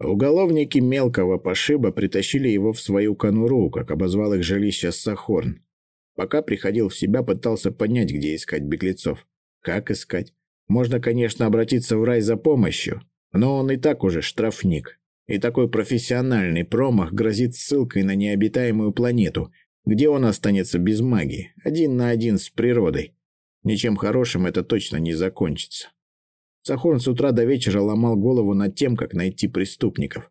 Уголовники мелкого пошиба притащили его в свою конуру, как обозвал их жилище Сахорн. Пока приходил в себя, пытался понять, где искать беглецов. Как искать? Можно, конечно, обратиться в рай за помощью, но он и так уже штрафник. И такой профессиональный промах грозит ссылкой на необитаемую планету, где он останется без магии, один на один с природой. Ничем хорошим это точно не закончится. Сахорн с утра до вечера ломал голову над тем, как найти преступников.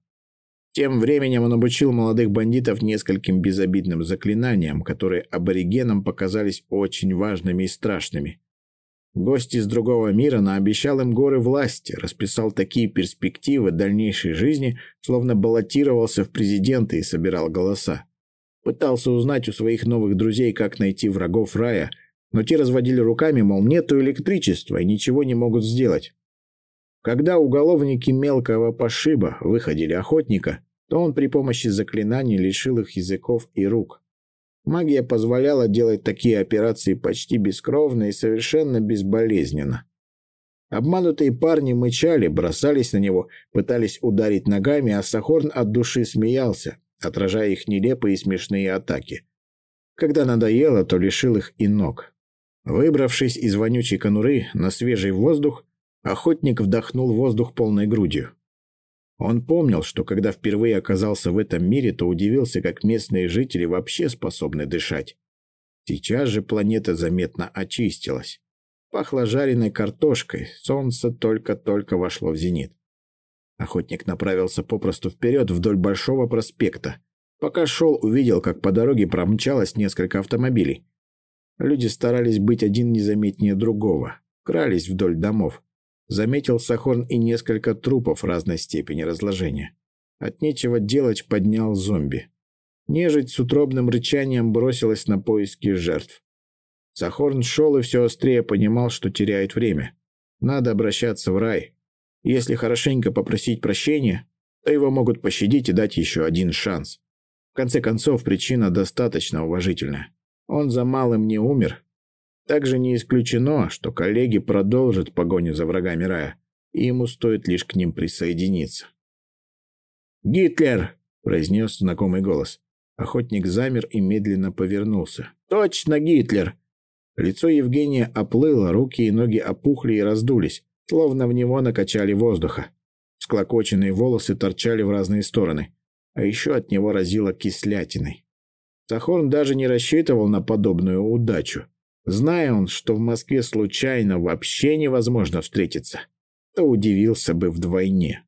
Тем временем он обучил молодых бандитов нескольким безобидным заклинаниям, которые аборигенам показались очень важными и страшными. Гость из другого мира наобещал им горы власти, расписал такие перспективы дальнейшей жизни, словно баллотировался в президенты и собирал голоса. Пытался узнать у своих новых друзей, как найти врагов рая, но те разводили руками, мол, нету электричества и ничего не могут сделать. Когда уголовники мелкого пошиба выходили охотника, то он при помощи заклинаний лишил их языков и рук. Магия позволяла делать такие операции почти бескровно и совершенно безболезненно. Обманутые парни мычали, бросались на него, пытались ударить ногами, а Сахорн от души смеялся, отражая их нелепые и смешные атаки. Когда надоело, то лишил их и ног. Выбравшись из вонючей конуры на свежий воздух, охотник вдохнул воздух полной грудью. Он помнил, что когда впервые оказался в этом мире, то удивился, как местные жители вообще способны дышать. Сейчас же планета заметно очистилась. Пахло жареной картошкой, солнце только-только вошло в зенит. Охотник направился попросту вперед вдоль Большого проспекта. Пока шел, увидел, как по дороге промчалось несколько автомобилей. Люди старались быть один незаметнее другого, крались вдоль домов. Заметил Сахорн и несколько трупов разной степени разложения. От нечего делать поднял зомби. Нежить с утробным рычанием бросилась на поиски жертв. Сахорн шел и все острее понимал, что теряет время. Надо обращаться в рай. Если хорошенько попросить прощения, то его могут пощадить и дать еще один шанс. В конце концов, причина достаточно уважительная. Он за малым не умер, также не исключено, что коллеги продолжат погоню за врагами рая, и ему стоит лишь к ним присоединиться. «Гитлер!» – произнес знакомый голос. Охотник замер и медленно повернулся. «Точно Гитлер!» Лицо Евгения оплыло, руки и ноги опухли и раздулись, словно в него накачали воздуха. Склокоченные волосы торчали в разные стороны, а еще от него разило кислятиной. Сахорн даже не рассчитывал на подобную удачу. Зная он, что в Москве случайно вообще невозможно встретиться, то удивился бы вдвойне.